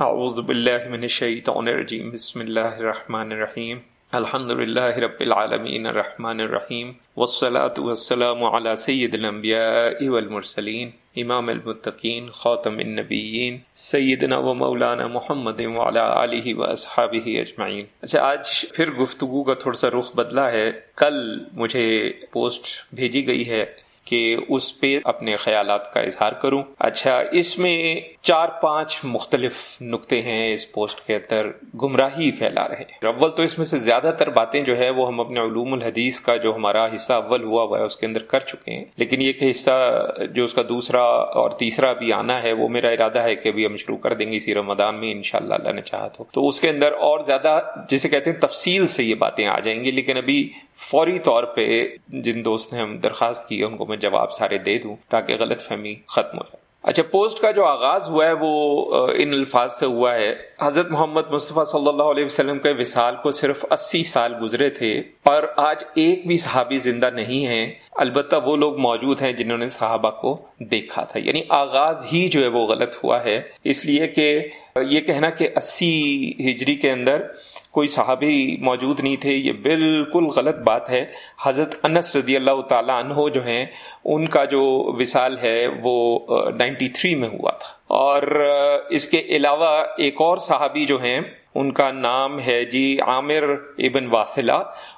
اعوذ باللہ من الشیطان الرجیم بسم اللہ الرحمن الرحیم الحمد للہ رب العالمین الرحمن الرحیم والصلاة والسلام على سید الانبیاء والمرسلین امام المتقین خاتم النبیین سیدنا و مولانا محمد وعلى آلہ و اصحابہ اجمعین اچھا آج پھر گفتگو کا تھوڑا سا رخ بدلا ہے. کل مجھے پوسٹ بھیجی گئی ہے کہ اس پہ اپنے خیالات کا اظہار کروں۔ اچھا اس میں چار پانچ مختلف نقطے ہیں اس پوسٹ کے اندر گمراہی پھیلا رہے ہیں۔ اول تو اس میں سے زیادہ تر باتیں جو ہے وہ ہم اپنے علوم الحدیث کا جو ہمارا حصہ اول ہوا ہوا ہے اس کے اندر کر چکے ہیں۔ لیکن یہ کہ حصہ جو اس کا دوسرا اور تیسرا بھی آنا ہے وہ میرا ارادہ ہے کہ ابھی ہم شروع کر دیں گے اسی رمضان میں انشاءاللہ اللہ نے چاہا تو۔ تو اس کے اندر اور زیادہ جسے کہتے ہیں تفصیل سے یہ باتیں آ جائیں گی، لیکن ابھی فوری طور پہ جن دوست نے ہم درخواست کی ان کو میں جواب سارے دے دوں تاکہ غلط فہمی ختم ہو جائے۔ اچھا پوسٹ کا جو آغاز ہوا ہے، وہ ان الفاظ سے ہوا ہے۔ حضرت محمد مصطفیٰ صلی اللہ علیہ وسلم کے وصال کو صرف اسی سال گزرے تھے، اور آج ایک بھی صحابی زندہ نہیں ہیں۔ البتہ وہ لوگ موجود ہیں جنہوں نے صحابہ کو دیکھا تھا۔ یعنی آغاز ہی جو ہے، وہ غلط ہوا ہے۔ اس لیے کہ یہ کہنا کہ اسی ہجری کے اندر کوئی صحابی موجود نہیں تھے، یہ بالکل غلط بات ہے۔ حضرت انس رضی اللہ تعالیٰ عنہ جو ہیں، ان کا جو وصال ہے وہ نائنٹی تھری میں ہوا تھا۔ اور اس کے علاوہ ایک اور صحابی جو ہیں، ان کا نام ہے جی عامر ابن واصلہ۔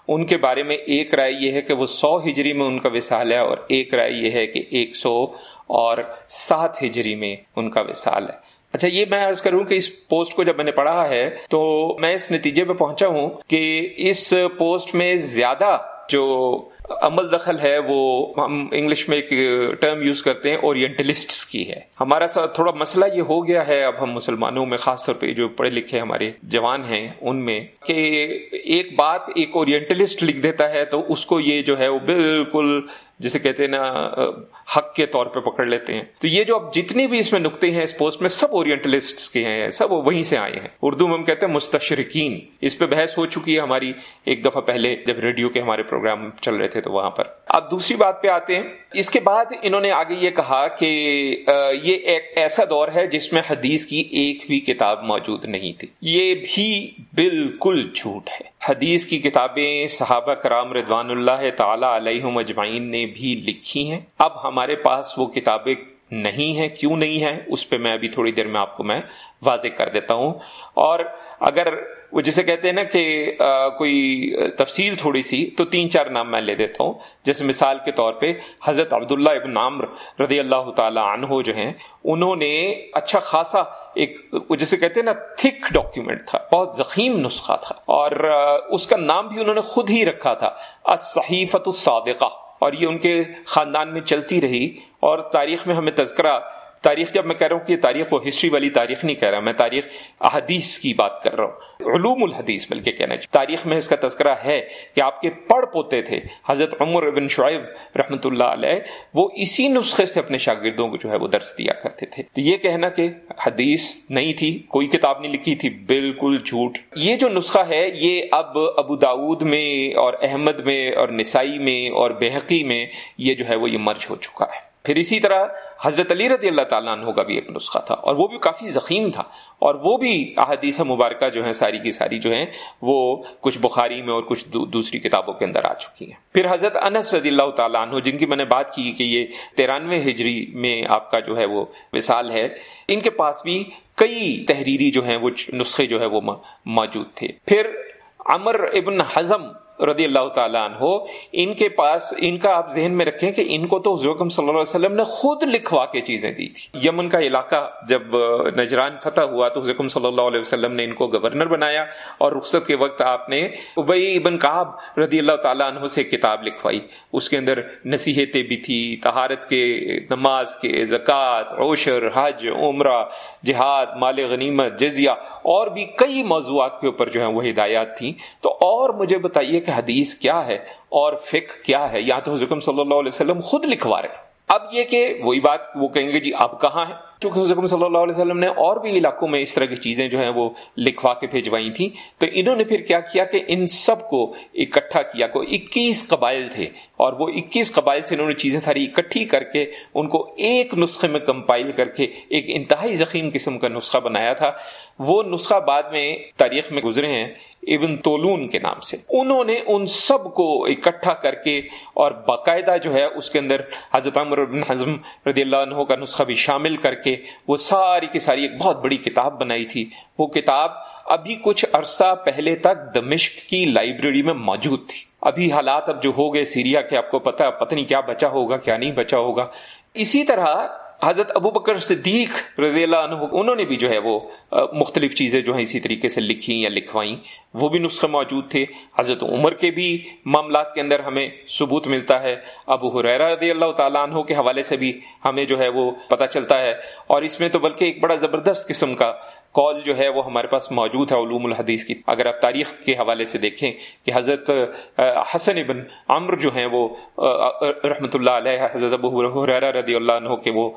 ان کے بارے میں ایک رائے یہ ہے کہ وہ سو ہجری میں ان کا وصال ہے اور ایک رائے یہ ہے کہ ایک سو اور سات ہجری میں ان کا وصال ہے۔ اچھا یہ میں عرض کروں کہ اس پوسٹ کو جب میں نے پڑھا ہے تو میں اس نتیجے پہ پہنچا ہوں کہ اس پوسٹ میں زیادہ جو عمل دخل ہے وہ ہم انگلش میں ایک ٹرم یوز کرتے ہیں اورینٹلسٹ کی ہے۔ ہمارا سا تھوڑا مسئلہ یہ ہو گیا ہے، اب ہم مسلمانوں میں خاص طور پہ جو پڑھے لکھے ہمارے جوان ہیں ان میں کہ ایک بات ایک اورینٹلسٹ لکھ دیتا ہے تو اس کو یہ جو ہے وہ بالکل جسے کہتے ہیں نا حق کے طور پہ پکڑ لیتے ہیں۔ تو یہ جو اب جتنی بھی اس میں نقطے ہیں، اس پوسٹ میں سب اورینٹلسٹ کے ہیں، سب وہیں سے آئے ہیں۔ اردو میں ہم کہتے ہیں مستشرقین۔ اس پہ بحث ہو چکی ہے ہماری ایک دفعہ پہلے، جب ریڈیو کے ہمارے پروگرام چل رہے تھے تو وہاں پر۔ اب دوسری بات پہ آتے ہیں۔ اس کے بعد انہوں نے آگے یہ کہا کہ یہ ایک ایسا دور ہے جس میں حدیث کی ایک بھی کتاب موجود نہیں تھی۔ یہ بھی بالکل جھوٹ ہے۔ حدیث کی کتابیں صحابہ کرام رضوان اللہ تعالی علیہ مجمعین نے بھی لکھی ہیں۔ اب ہمارے پاس وہ کتابیں نہیں ہیں، کیوں نہیں ہیں؟ اس پہ میں ابھی تھوڑی دیر میں آپ کو میں واضح کر دیتا ہوں۔ اور اگر وہ جسے کہتے ہیں نا کہ کوئی تفصیل تھوڑی سی، تو تین چار نام میں لے دیتا ہوں۔ جیسے مثال کے طور پہ حضرت عبداللہ ابن عامر رضی اللہ تعالی عنہ جو ہیں، انہوں نے اچھا خاصا ایک جسے کہتے ہیں نا، تھک ڈاکیومنٹ تھا، بہت زخیم نسخہ تھا۔ اور اس کا نام بھی انہوں نے خود ہی رکھا تھا الصحیفت الصادقہ۔ اور یہ ان کے خاندان میں چلتی رہی۔ اور تاریخ میں ہمیں تذکرہ تاریخ جب میں کہہ رہا ہوں کہ تاریخ وہ ہسٹری والی تاریخ نہیں کہہ رہا، میں تاریخ احادیث کی بات کر رہا ہوں۔ علوم الحدیث بلکہ کہنا چاہیے۔ تاریخ میں اس کا تذکرہ ہے کہ آپ کے پڑھ پوتے تھے، حضرت عمر بن شعیب رحمۃ اللہ علیہ، وہ اسی نسخے سے اپنے شاگردوں کو جو ہے وہ درس دیا کرتے تھے۔ تو یہ کہنا کہ حدیث نہیں تھی، کوئی کتاب نہیں لکھی تھی، بالکل جھوٹ۔ یہ جو نسخہ ہے، یہ اب ابو داود میں اور احمد میں اور نسائی میں اور بحقی میں یہ جو ہے وہ یہ مرج ہو چکا ہے۔ پھر اسی طرح حضرت علی رضی اللہ تعالیٰ عنہ کا بھی ایک نسخہ تھا اور وہ بھی کافی زخیم تھا اور وہ بھی احادیث مبارکہ جو ہیں، ساری کی ساری جو ہیں، وہ کچھ بخاری میں اور کچھ دوسری کتابوں کے اندر آ چکی ہیں۔ پھر حضرت انس رضی اللہ تعالیٰ عنہ، جن کی میں نے بات کی کہ یہ ترانوے ہجری میں آپ کا جو ہے وہ وصال ہے، ان کے پاس بھی کئی تحریری جو ہیں، وہ نسخے جو ہے وہ موجود تھے۔ پھر عمر ابن حزم رضی اللہ تعالیٰ عنہ، ان کے پاس، ان کا آپ ذہن میں رکھیں کہ ان کو تو حضور صلی اللہ علیہ وسلم نے خود لکھوا کے چیزیں دی تھی یمن کا علاقہ جب نجران فتح ہوا تو حضور صلی اللہ علیہ وسلم نے ان کو گورنر بنایا اور رخصت کے وقت آپ نے ابئی ابن کعب رضی اللہ تعالیٰ عنہ سے کتاب لکھوائی۔ اس کے اندر نصیحتیں بھی تھی تہارت کے، نماز کے، زکوٰۃ عوشر حج، عمرہ، جہاد، مال غنیمت، جزیہ اور بھی کئی موضوعات کے اوپر جو ہیں وہ ہدایات تھیں۔ تو اور مجھے بتائیے کہ حدیث کیا ہے اور فک کیا ہے؟ یا تو حضرت صلی اللہ علیہ وسلم خود لکھوا رہے اب یہ کہ وہی بات وہ کہیں گے جی اب کہاں ہے؟ چونکہ حضرت صلی اللہ علیہ وسلم نے اور بھی علاقوں میں اس طرح کی چیزیں جو ہیں وہ لکھوا کے بھیجوائی تھیں۔ تو انہوں نے پھر کیا کیا کہ ان سب کو اکٹھا کیا، کو اکیس قبائل تھے۔ اور وہ اکیس قبائل سے انہوں نے چیزیں ساری اکٹھی کر کے ان کو ایک نسخے میں کمپائل کر کے ایک انتہائی ذخیم قسم کا نسخہ بنایا تھا۔ وہ نسخہ بعد میں تاریخ میں گزرے ہیں ابن تولون کے نام سے۔ انہوں نے ان سب کو اکٹھا کر کے اور باقاعدہ جو ہے اس کے اندر حضرت عمر بن حزم رضی اللہ عنہ کا نسخہ بھی شامل کر کے وہ ساری کی ساری ایک بہت بڑی کتاب بنائی تھی۔ وہ کتاب ابھی کچھ عرصہ پہلے تک دمشق کی لائبریری میں موجود تھی۔ ابھی حالات اب جو ہو گئے، سیریا کے آپ کو پتا پتہ نہیں کیا بچا ہوگا، کیا نہیں بچا ہوگا۔ اسی طرح حضرت ابو بکر صدیق رضی اللہ عنہ، انہوں نے بھی جو ہے وہ مختلف چیزیں جو ہیں اسی طریقے سے لکھی یا لکھوائیں، وہ بھی نسخے موجود تھے۔ حضرت عمر کے بھی معاملات کے اندر ہمیں ثبوت ملتا ہے۔ ابو حریرہ رضی اللہ تعالیٰ عنہ کے حوالے سے بھی ہمیں جو ہے وہ پتہ چلتا ہے۔ اور اس میں تو بلکہ ایک بڑا زبردست قسم کا کال جو ہے وہ ہمارے پاس موجود ہے علوم الحدیث کی۔ اگر آپ تاریخ کے حوالے سے دیکھیں کہ حضرت حسن ابن عمر جو ہیں وہ رحمۃ اللہ علیہ، حضرت ابو رضی اللہ عنہ کے وہ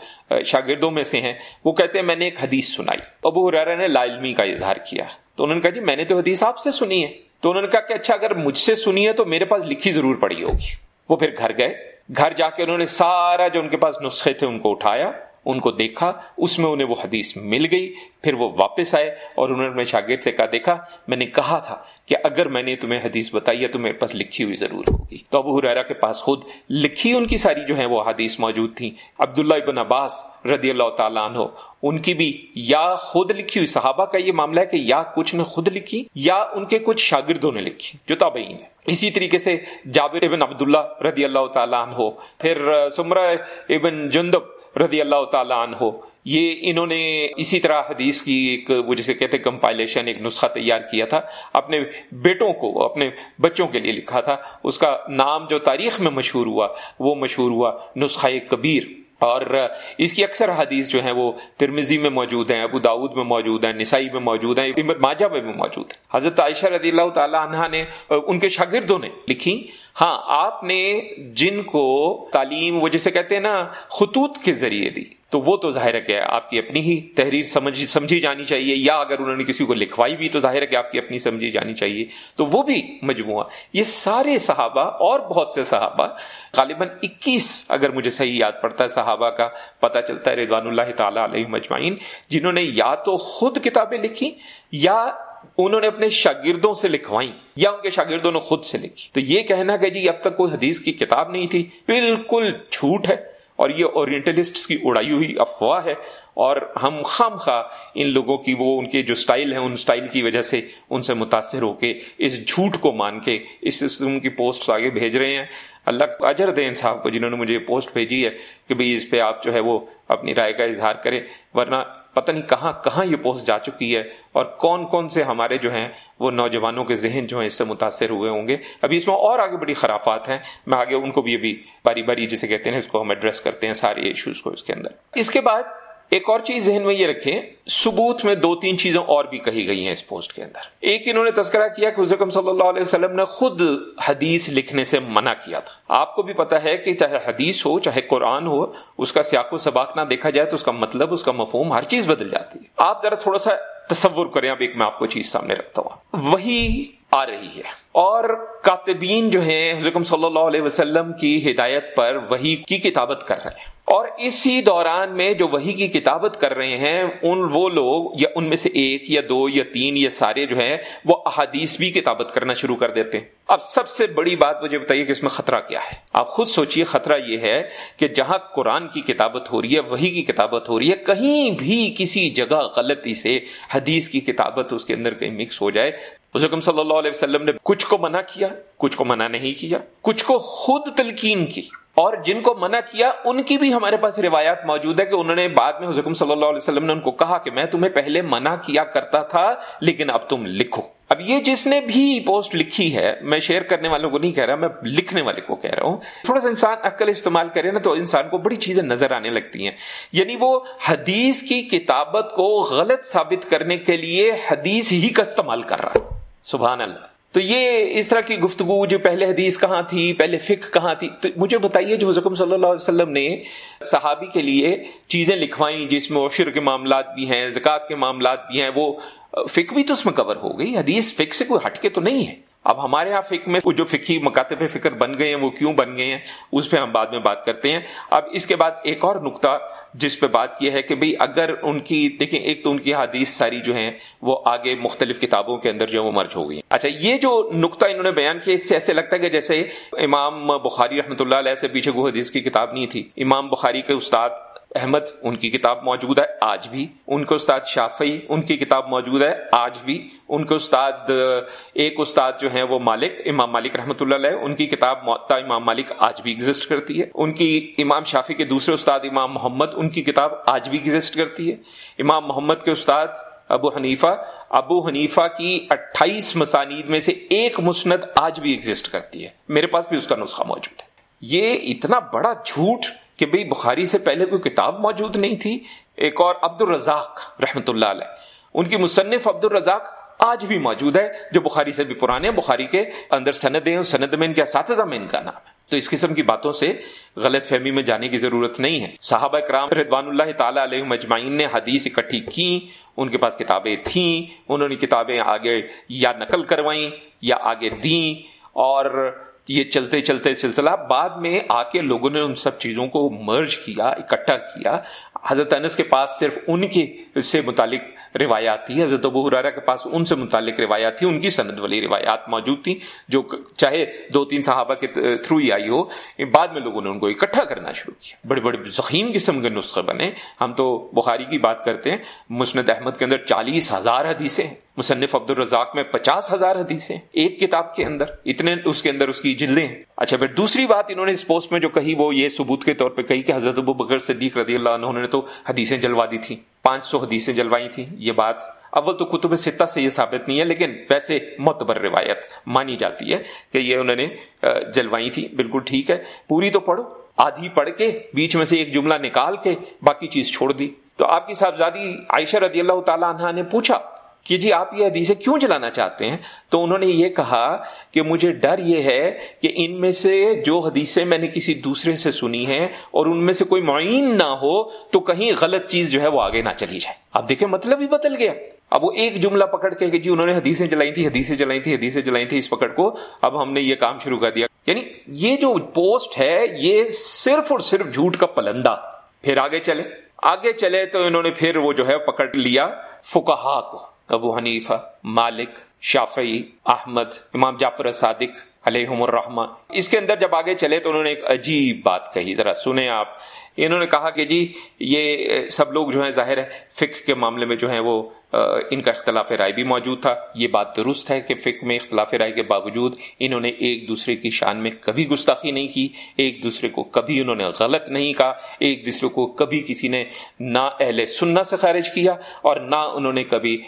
شاگردوں میں سے ہیں، وہ کہتے ہیں، میں نے ایک حدیث سنائی۔ ابو حرارہ نے لا علمی کا اظہار کیا۔ تو انہوں نے کہا جی میں نے تو حدیث آپ سے سنی ہے۔ تو انہوں نے کہا کہ اچھا اگر مجھ سے سنی ہے تو میرے پاس لکھی ضرور پڑی ہوگی۔ وہ پھر گھر گئے۔ گھر جا کے انہوں نے سارا جو ان کے پاس نسخے تھے ان کو اٹھایا۔ ان کو دیکھا، اس میں انہیں وہ حدیث مل گئی، پھر وہ واپس آئے اور انہوں نے شاگرد سے کہا، دیکھا، میں نے کہا تھا کہ اگر میں نے تمہیں حدیث بتائی ہے تو میرے پاس لکھی ہوئی ضرور ہوگی۔ تو ابو حرارہ کے پاس خود لکھی ان کی ساری جو ہیں وہ حدیث موجود تھیں۔ عبداللہ ابن عباس رضی اللہ تعالیٰ عنہ، ان کی بھی یا خود لکھی ہوئی، صحابہ کا یہ معاملہ ہے کہ یا کچھ نے خود لکھی یا ان کے کچھ شاگردوں نے لکھی، جو تابعین ہے اسی طریقے سے جابر ابن عبداللہ رضی اللہ تعالیٰ عنہ، پھر سمرہ ابن جندب رضی اللہ تعالیٰ عنہ، یہ انہوں نے اسی طرح حدیث کی ایک، وہ جسے کہتے کمپائلیشن، ایک نسخہ تیار کیا تھا، اپنے بیٹوں کو، اپنے بچوں کے لیے لکھا تھا۔ اس کا نام جو تاریخ میں مشہور ہوا، وہ مشہور ہوا نسخہ کبیر۔ اور اس کی اکثر حدیث جو ہیں وہ ترمیزی میں موجود ہیں، ابو داود میں موجود ہیں، نسائی میں موجود ہیں ماجہ میں بھی موجود ہیں۔ حضرت عائشہ رضی اللہ تعالی عنہ نے، ان کے شاگردوں نے لکھی ہاں آپ نے جن کو تعلیم، وہ جسے کہتے ہیں نا، خطوط کے ذریعے دی۔ تو وہ تو ظاہر ہے کہ آپ کی اپنی ہی تحریر سمجھ سمجھی جانی چاہیے، یا اگر انہوں نے کسی کو لکھوائی بھی تو ظاہر ہے کہ آپ کی اپنی سمجھی جانی چاہیے۔ تو وہ بھی مجموعہ۔ یہ سارے صحابہ اور بہت سے صحابہ، غالباً اکیس اگر مجھے صحیح یاد پڑتا ہے صحابہ کا، پتہ چلتا ہے رضوان اللہ تعالیٰ علیہ مجمعین جنہوں نے یا تو خود کتابیں لکھی یا انہوں نے اپنے شاگردوں سے لکھوائی یا ان کے شاگردوں نے خود سے لکھی۔ تو یہ کہنا کہ جی اب تک کوئی حدیث کی کتاب نہیں تھی، بالکل جھوٹ ہے۔ اور یہ اورینٹلسٹ کی اڑائی ہوئی افواہ ہے اور ہم خام خواہ ان لوگوں کی وہ ان کے جو سٹائل ہیں، ان سٹائل کی وجہ سے ان سے متاثر ہو کے اس جھوٹ کو مان کے اس قسم کی پوسٹ آگے بھیج رہے ہیں۔ اللہ اجر دین صاحب کو جنہوں نے مجھے پوسٹ بھیجی ہے کہ بھئی اس پہ آپ جو ہے وہ اپنی رائے کا اظہار کریں۔ ورنہ پتہ نہیں کہاں کہاں یہ پوسٹ جا چکی ہے اور کون کون سے ہمارے جو ہیں وہ نوجوانوں کے ذہن جو ہیں اس سے متاثر ہوئے ہوں گے۔ ابھی اس میں اور آگے بڑی خرافات ہیں۔ میں آگے ان کو بھی ابھی باری باری جسے کہتے ہیں اس کو ہم ایڈریس کرتے ہیں سارے ایشوز کو اس کے اندر۔ اس کے بعد ایک اور چیز ذہن میں یہ رکھیں، ثبوت میں دو تین چیزیں اور بھی کہی گئی ہیں اس پوسٹ کے اندر۔ ایک انہوں نے تذکرہ کیا کہ حضرت صلی اللہ علیہ وسلم نے خود حدیث لکھنے سے منع کیا تھا۔ آپ کو بھی پتا ہے کہ چاہے حدیث ہو، چاہے قرآن ہو، اس کا سیاق و سباق نہ دیکھا جائے تو اس کا مطلب اس کا مفہوم ہر چیز بدل جاتی ہے۔ آپ ذرا تھوڑا سا تصور کریں، اب ایک میں آپ کو چیز سامنے رکھتا ہوں۔ وہی آ رہی ہے۔ اور کاتبین جو ہیں حضرت صلی اللہ علیہ وسلم کی ہدایت پر وہی کی کتابت کر رہے ہیں۔ اور اسی دوران میں جو وہی کی کتابت کر رہے ہیں، ان وہ لوگ، یا ان میں سے ایک، یا دو، یا تین، یا سارے جو ہیں، وہ احادیث بھی کتابت کرنا شروع کر دیتے ہیں۔ اب سب سے بڑی بات مجھے بتائیے کہ اس میں خطرہ کیا ہے۔ آپ خود سوچئے، خطرہ یہ ہے کہ جہاں قرآن کی کتابت ہو رہی ہے، وہی کی کتابت ہو رہی ہے، کہیں بھی کسی جگہ غلطی سے حدیث کی کتابت اس کے اندر کہیں مکس ہو جائے۔ حکم صلی اللہ علیہ وسلم نے کچھ کو منع کیا، کچھ کو منع نہیں کیا، کچھ کو خود تلقین کی۔ اور جن کو منع کیا، ان کی بھی ہمارے پاس روایات موجود ہے کہ انہوں نے بعد میں حضرت صلی اللہ علیہ وسلم نے ان کو کہا کہ میں تمہیں پہلے منع کیا کرتا تھا، لیکن اب تم لکھو۔ اب یہ جس نے بھی پوسٹ لکھی ہے، میں شیئر کرنے والوں کو نہیں کہہ رہا، میں لکھنے والے کو کہہ رہا ہوں۔ تھوڑا سا انسان عقل استعمال کرے نا، تو انسان کو بڑی چیزیں نظر آنے لگتی ہیں۔ یعنی وہ حدیث کی کتابت کو غلط ثابت کرنے کے لیے حدیث ہی کا استعمال کر رہا سبحان اللہ۔ تو یہ اس طرح کی گفتگو جو پہلے حدیث کہاں تھی، پہلے فک کہاں تھی، تو مجھے بتائیے جو حضرت صلی اللہ علیہ وسلم نے صحابی کے لیے چیزیں لکھوائیں جس میں عشر کے معاملات بھی ہیں، زکوٰۃ کے معاملات بھی ہیں، وہ فک بھی تو اس میں کور ہو گئی، حدیث فک سے کوئی ہٹ کے تو نہیں ہے۔ اب ہمارے یہاں فکر میں جو فکی مکاتب فکر بن گئے ہیں، وہ کیوں بن گئے ہیں؟ اس پہ ہم بعد میں بات کرتے ہیں۔ اب اس کے بعد ایک اور نقطہ جس پہ بات یہ ہے کہ بھئی اگر ان کی، دیکھیں ایک تو ان کی حدیث ساری جو ہیں، وہ آگے مختلف کتابوں کے اندر جو وہ مرج ہو گئی اچھا یہ جو نقطہ انہوں نے بیان کیا، اس سے ایسے لگتا ہے کہ جیسے امام بخاری رحمۃ اللہ علیہ سے پیچھے وہ حدیث کی کتاب نہیں تھی۔ امام بخاری کے استاد احمد، ان کی کتاب موجود ہے آج بھی، ان کے استاد شافعی، ان کی کتاب موجود ہے آج بھی، ان کے استاد، ایک استاد جو ہیں وہ مالک، امام مالک رحمۃ اللہ علیہ، ان کی کتاب معطا امام مالک آج بھی ایگزسٹ کرتی ہے۔ ان کی امام شافی کے دوسرے استاد امام محمد، ان کی کتاب آج بھی ایگزسٹ کرتی ہے۔ امام محمد کے استاد ابو حنیفہ ابو حنیفہ کی اٹھائیس مسانید میں سے ایک مسند آج بھی ایگزسٹ کرتی ہے۔ میرے پاس بھی اس کا نسخہ موجود ہے۔ یہ اتنا بڑا جھوٹ کہ بھئی بخاری سے پہلے کوئی کتاب موجود نہیں تھی، ایک اور عبد الرزاق رحمت اللہ علیہ۔ ان کی مصنف عبد الرزاق آج بھی موجود ہے، جو بخاری سے بھی پرانے، بخاری کے اندر سندیں سند میں ان کے اساتذہ میں ان کا نام ہے۔ تو اس قسم کی باتوں سے غلط فہمی میں جانے کی ضرورت نہیں ہے۔ صحابہ کرام رضوان اللہ تعالیٰ علیہ مجمعین نے حدیث اکٹھی کی، ان کے پاس کتابیں تھیں، انہوں نے کتابیں آگے یا نقل کروائیں یا آگے دیں، اور یہ چلتے چلتے سلسلہ بعد میں آ کے لوگوں نے ان سب چیزوں کو مرج کیا، اکٹھا کیا۔ حضرت انس کے پاس صرف ان کے سے متعلق روایات تھی، حضرت ابو حرارہ کے پاس ان سے متعلق روایات تھی، ان کی سند والی روایات موجود تھیں جو چاہے دو تین صحابہ کے تھرو ہی آئی ہو۔ بعد میں لوگوں نے ان کو اکٹھا کرنا شروع کیا۔ بڑے بڑے ذخیم قسم کے نسخے بنے۔ ہم تو بخاری کی بات کرتے ہیں، مسند احمد کے اندر چالیس ہزار حدیثیں ہیں۔ مصنف عبد الرزاق میں پچاس ہزار حدیثیں ایک کتاب کے اندر، اتنے اس کے اندر اس کی جلدیں۔ ہیں اچھا پھر دوسری بات انہوں نے اس پوسٹ میں جو کہی، وہ یہ ثبوت کے طور پہ کہی کہ حضرت ابو بکر صدیق رضی اللہ عنہ نے تو حدیثیں جلوا دی تھی پانچ سو حدیثیں جلوائی تھیں۔ یہ بات اول تو کتب ستہ سے یہ ثابت نہیں ہے، لیکن ویسے معتبر روایت مانی جاتی ہے کہ یہ انہوں نے جلوائی تھی بالکل ٹھیک ہے، پوری تو پڑھو۔ آدھی پڑھ کے بیچ میں سے ایک جملہ نکال کے باقی چیز چھوڑ دی۔ تو آپ کی صاحبزادی عائشہ رضی اللہ تعالیٰ عنہ نے پوچھا کہ جی آپ یہ حدیثیں کیوں چلانا چاہتے ہیں؟ تو انہوں نے یہ کہا کہ مجھے ڈر یہ ہے کہ ان میں سے جو حدیثیں میں نے کسی دوسرے سے سنی ہیں اور ان میں سے کوئی معین نہ ہو تو کہیں غلط چیز جو ہے وہ آگے نہ چلی جائے۔ اب دیکھیں مطلب ہی بدل گیا۔ اب وہ ایک جملہ پکڑ کے کہ جی انہوں نے حدیثیں چلائی تھی حدیثیں چلائی تھی حدیثیں چلائی تھی اس پکڑ کو، اب ہم نے یہ کام شروع کر دیا۔ یعنی یہ جو پوسٹ ہے یہ صرف اور صرف جھوٹ کا پلندہ۔ پھر آگے چلے آگے چلے تو انہوں نے پھر وہ جو ہے پکڑ لیا فکہا کو۔ ابو حنیفہ، مالک، شافعی، احمد، امام جعفر صادق علیہم الرحمہ۔ اس کے اندر جب آگے چلے تو انہوں نے ایک عجیب بات کہی۔ ذرا سنیں آپ۔ انہوں نے کہا کہ جی یہ سب لوگ جو ہیں، ظاہر ہے، فقہ کے معاملے میں جو ہیں وہ ان کا اختلاف رائے بھی موجود تھا۔ یہ بات درست ہے کہ فقہ میں اختلاف رائے کے باوجود انہوں نے ایک دوسرے کی شان میں کبھی گستاخی نہیں کی، ایک دوسرے کو کبھی انہوں نے غلط نہیں کہا، ایک دوسرے کو کبھی کسی نے نہ اہل سننا سے خارج کیا اور نہ انہوں نے کبھی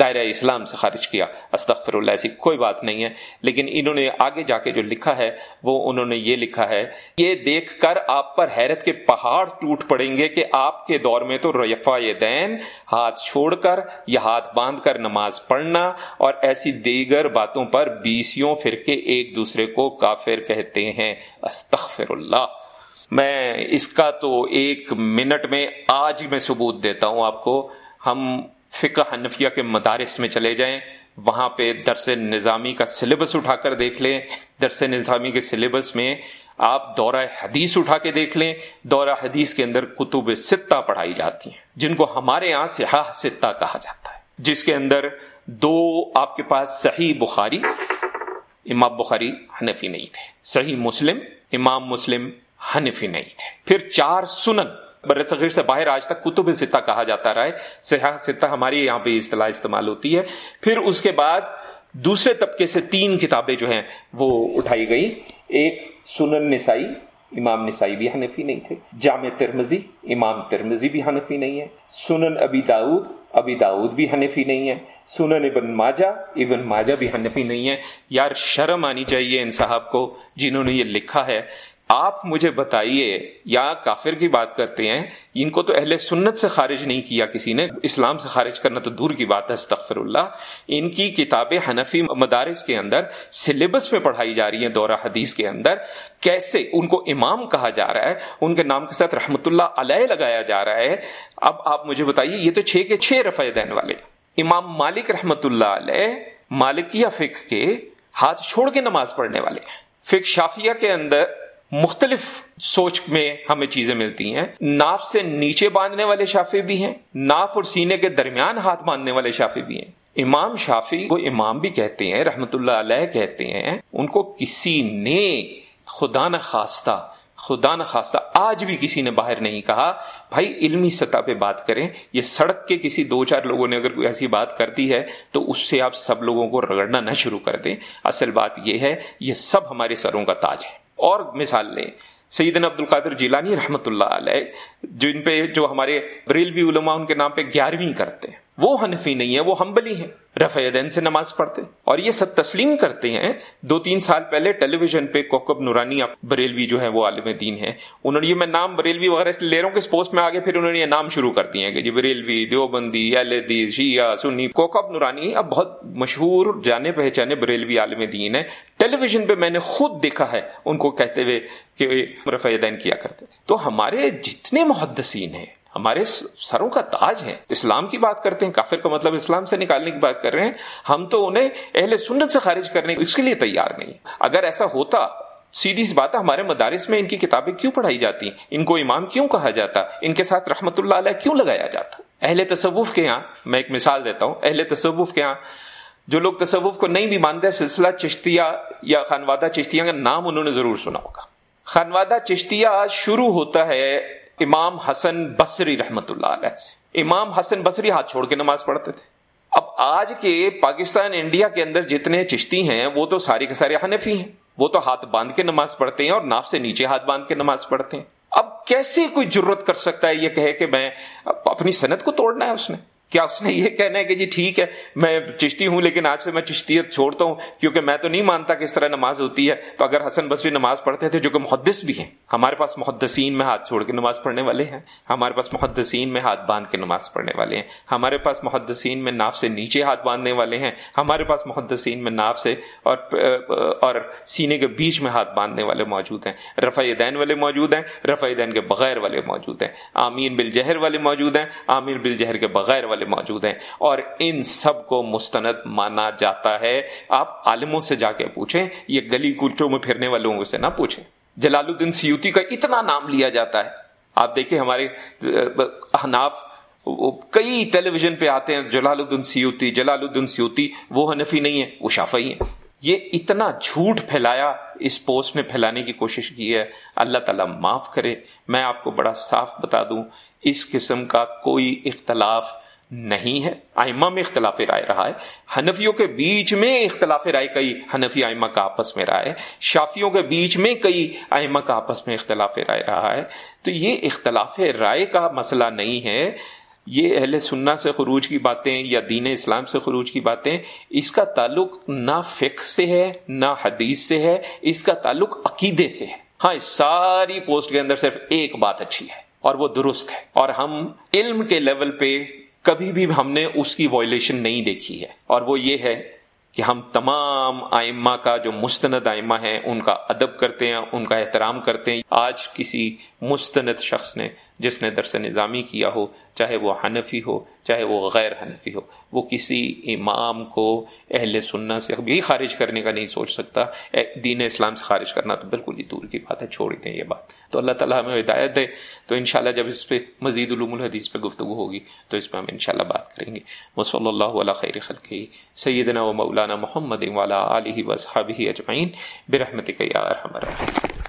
دائرہ اسلام سے خارج کیا۔ استغفر اللہ ایسی کوئی بات نہیں ہے۔ لیکن انہوں نے آگے جا کے جو لکھا ہے، وہ انہوں نے یہ لکھا ہے، یہ دیکھ کر آپ پر حیرت کے پہاڑ ٹوٹ پڑیں گے کہ آپ کے دور میں تو ریفا دین ہاتھ چھوڑ کر، یا ہاتھ باندھ کر نماز پڑھنا، اور ایسی دیگر باتوں پر بیسیوں فرقے ایک دوسرے کو کافر کہتے ہیں۔ استغفر اللہ میں اس کا تو ایک منٹ میں آج میں ثبوت دیتا ہوں آپ کو۔ ہم فقہ حنفیہ کے مدارس میں چلے جائیں۔ وہاں پہ درس نظامی کا سلیبس اٹھا کر دیکھ لیں۔ درس نظامی کے سلیبس میں آپ دورہ حدیث اٹھا کے دیکھ لیں۔ دورہ حدیث کے اندر کتب ستہ پڑھائی جاتی ہیں، جن کو ہمارے یہاں سیاح ستہ کہا جاتا ہے۔ جس کے اندر دو آپ کے پاس صحیح بخاری، امام بخاری حنفی نہیں تھے۔ صحیح مسلم، امام مسلم حنفی نہیں تھے۔ پھر چار سنن۔ بر صغیر سے باہر آج تک کتب ستہ کہا جاتا رہا ہے۔ سیاح ستہ ہماری یہاں پہ اصطلاح استعمال ہوتی ہے۔ پھر اس کے بعد دوسرے طبقے سے تین کتابیں جو ہیں وہ اٹھائی گئی ایک سنن نسائی، امام نسائی بھی حنفی نہیں تھے۔ جامع ترمزی امام ترمزی بھی حنفی نہیں ہے۔ سنن ابی داود ابی داود بھی حنفی نہیں ہے۔ سنن ابن ماجہ ابن ماجہ بھی حنفی نہیں ہے۔ یار شرم آنی چاہیے ان صاحب کو جنہوں نے یہ لکھا ہے آپ مجھے بتائیے، یا کافر کی بات کرتے ہیں، ان کو تو اہل سنت سے خارج نہیں کیا کسی نے، اسلام سے خارج کرنا تو دور کی بات ہے، استغفر اللہ۔ ان کی کتابیں حنفی مدارس کے اندر سلیبس میں پڑھائی جا رہی ہیں، دورہ حدیث کے اندر۔ کیسے ان کو امام کہا جا رہا ہے، ان کے نام کے ساتھ رحمت اللہ علیہ لگایا جا رہا ہے۔ اب آپ مجھے بتائیے، یہ تو چھ کے چھ رفع دین والے۔ امام مالک رحمت اللہ علیہ، مالکیہ فکر کے ہاتھ چھوڑ کے نماز پڑھنے والے۔ ہیں فکر شافیہ کے اندر مختلف سوچ میں ہمیں چیزیں ملتی ہیں۔ ناف سے نیچے باندھنے والے شافی بھی ہیں، ناف اور سینے کے درمیان ہاتھ باندھنے والے شافی بھی ہیں۔ امام شافی کو امام بھی کہتے ہیں، رحمت اللہ علیہ کہتے ہیں۔ ان کو کسی نے خدا نخواستہ خدا نخواستہ آج بھی کسی نے باہر نہیں کہا۔ بھائی، علمی سطح پہ بات کریں، یہ سڑک کے کسی دو چار لوگوں نے اگر کوئی ایسی بات کر دی ہے تو اس سے آپ سب لوگوں کو رگڑنا نہ شروع کر دیں۔ اصل بات یہ ہے، یہ سب ہمارے سروں کا تاج ہے۔ اور مثال لیں سیدن عبد القادر جیلانی رحمت اللہ علیہ، جن پہ جو ہمارے بریلوی علماء ان کے نام پہ گیارہویں کرتے ہیں، وہ حنفی نہیں ہے وہ ہمبلی ہیں۔ رفع دین سے نماز پڑھتے۔ اور یہ سب تسلیم کرتے ہیں۔ دو تین سال پہلے ٹیلی ویژن پہ کوکب نورانی بریلوی جو ہے وہ عالم دین ہے انہوں نے یہ میں نام بریلوی وغیرہ لے رہا ہوں کہ اس پوسٹ میں آگے پھر انہوں نے یہ نام شروع کر دیے ہیں کہ جی بریلوی، دیوبندی ایلدی شیعہ، سنی۔ کوکب نورانی اب بہت مشہور، جانے پہچانے بریلوی عالم دین ہے ٹیلی ویژن پہ میں نے خود دیکھا ہے ان کو کہتے ہوئے کہ رفع دین کیا کرتے تھے۔ تو ہمارے جتنے محدثین ہیں ہمارے سروں کا تاج ہے اسلام کی بات کرتے ہیں، کافر کا مطلب اسلام سے نکالنے کی بات کر رہے ہیں۔ ہم تو انہیں اہل سنت سے خارج کرنے، اس کے لیے تیار نہیں۔ اگر ایسا ہوتا، سیدھی سی بات ہے، ہمارے مدارس میں ان کی کتابیں کیوں پڑھائی جاتی؟ ان کو امام کیوں کہا جاتا؟ ان کے ساتھ رحمت اللہ علیہ کیوں لگایا جاتا؟ اہل تصوف کے یہاں، میں ایک مثال دیتا ہوں۔ اہل تصوف کے یہاں، جو لوگ تصوف کو نہیں بھی مانتے، سلسلہ چشتیہ یا خانوادہ چشتیہ کا نام انہوں نے ضرور سنا ہوگا۔ خانوادہ چشتیہ شروع ہوتا ہے امام حسن بصری رحمت اللہ علیہ سے۔ امام حسن بصری ہاتھ چھوڑ کے نماز پڑھتے تھے۔ اب آج کے پاکستان انڈیا کے اندر جتنے چشتی ہیں، وہ تو ساری کے سارے حنفی ہیں۔ وہ تو ہاتھ باندھ کے نماز پڑھتے ہیں اور ناف سے نیچے ہاتھ باندھ کے نماز پڑھتے ہیں۔ اب کیسے کوئی ضرورت کر سکتا ہے یہ کہے کہ میں اپنی صنعت کو توڑنا ہے اس نے؟ کیا اس نے یہ کہنا ہے کہ جی ٹھیک ہے، میں چشتی ہوں لیکن آج سے میں چشتیت چھوڑتا ہوں کیونکہ میں تو نہیں مانتا کہ اس طرح نماز ہوتی ہے۔ تو اگر حسن بصری نماز پڑھتے تھے جو کہ محدث بھی ہیں، ہمارے پاس محدثین میں ہاتھ چھوڑ کے نماز پڑھنے والے ہیں، ہمارے پاس محدثین میں ہاتھ باندھ کے نماز پڑھنے والے ہیں، ہمارے پاس محدثین میں ناف سے نیچے ہاتھ باندھنے والے ہیں، ہمارے پاس محدثین میں ناف سے اور اور سینے کے بیچ میں ہاتھ باندھنے والے موجود ہیں۔ رفع دین والے موجود ہیں، رفع دین کے بغیر والے موجود ہیں۔ آمین بالجہر والے موجود ہیں، آمین بالجہر کے بغیر والے والے موجود ہیں۔ اور ان سب کو مستند مانا جاتا ہے۔ آپ عالموں سے جا کے پوچھیں، یہ گلی کچوں میں پھرنے والوں سے نہ پوچھیں۔ جلال الدین سیوتی کا اتنا نام لیا جاتا ہے۔ آپ دیکھیں ہمارے احناف کئی ٹیلی ویژن پہ آتے ہیں، جلال الدین سیوتی، جلال الدین سیوتی، وہ حنفی نہیں ہے وہ شافعی ہیں۔ یہ اتنا جھوٹ پھیلایا، اس پوسٹ میں پھیلانے کی کوشش کی ہے۔ اللہ تعالیٰ معاف کرے۔ میں آپ کو بڑا صاف بتا دوں، اس قسم کا کوئی اختلاف نہیں ہے۔ آئمہ میں اختلاف رائے رہا ہے۔ حنفیوں کے بیچ میں اختلاف رائے کئی حنفی آئمہ کا آپس میں رہا ہے۔ شافیوں کے بیچ میں کئی آئمہ کا آپس میں اختلاف رائے رہا ہے۔ تو یہ اختلاف رائے کا مسئلہ نہیں ہے۔ یہ اہل سننا سے خروج کی باتیں یا دین اسلام سے خروج کی باتیں، اس کا تعلق نہ فقہ سے ہے، نہ حدیث سے ہے، اس کا تعلق عقیدے سے ہے۔ ہاں اس ساری پوسٹ کے اندر صرف ایک بات اچھی ہے اور وہ درست ہے۔ اور ہم علم کے لیول پہ کبھی بھی ہم نے اس کی وائلیشن نہیں دیکھی ہے۔ اور وہ یہ ہے کہ ہم تمام آئمہ کا جو مستند آئمہ ہیں، ان کا ادب کرتے ہیں، ان کا احترام کرتے ہیں۔ آج کسی مستند شخص نے جس نے درس نظامی کیا ہو، چاہے وہ حنفی ہو، چاہے وہ غیر حنفی ہو، وہ کسی امام کو اہل سننا سے بھی خارج کرنے کا نہیں سوچ سکتا۔ دین اسلام سے خارج کرنا تو بالکل ہی دور کی بات ہے، چھوڑ دیں یہ بات۔ تو اللہ تعالیٰ ہمیں ہدایت دے۔ تو انشاءاللہ جب اس پہ مزید علوم الحدیث پہ گفتگو ہوگی، تو اس پہ ہم انشاءاللہ بات کریں گے۔ وہ صلی اللہ علیہ خیر خلقی سیدنا و مولانا محمد والا علیہ وصحابہ اجمعین، برحمتک یا ارحم الراحمین۔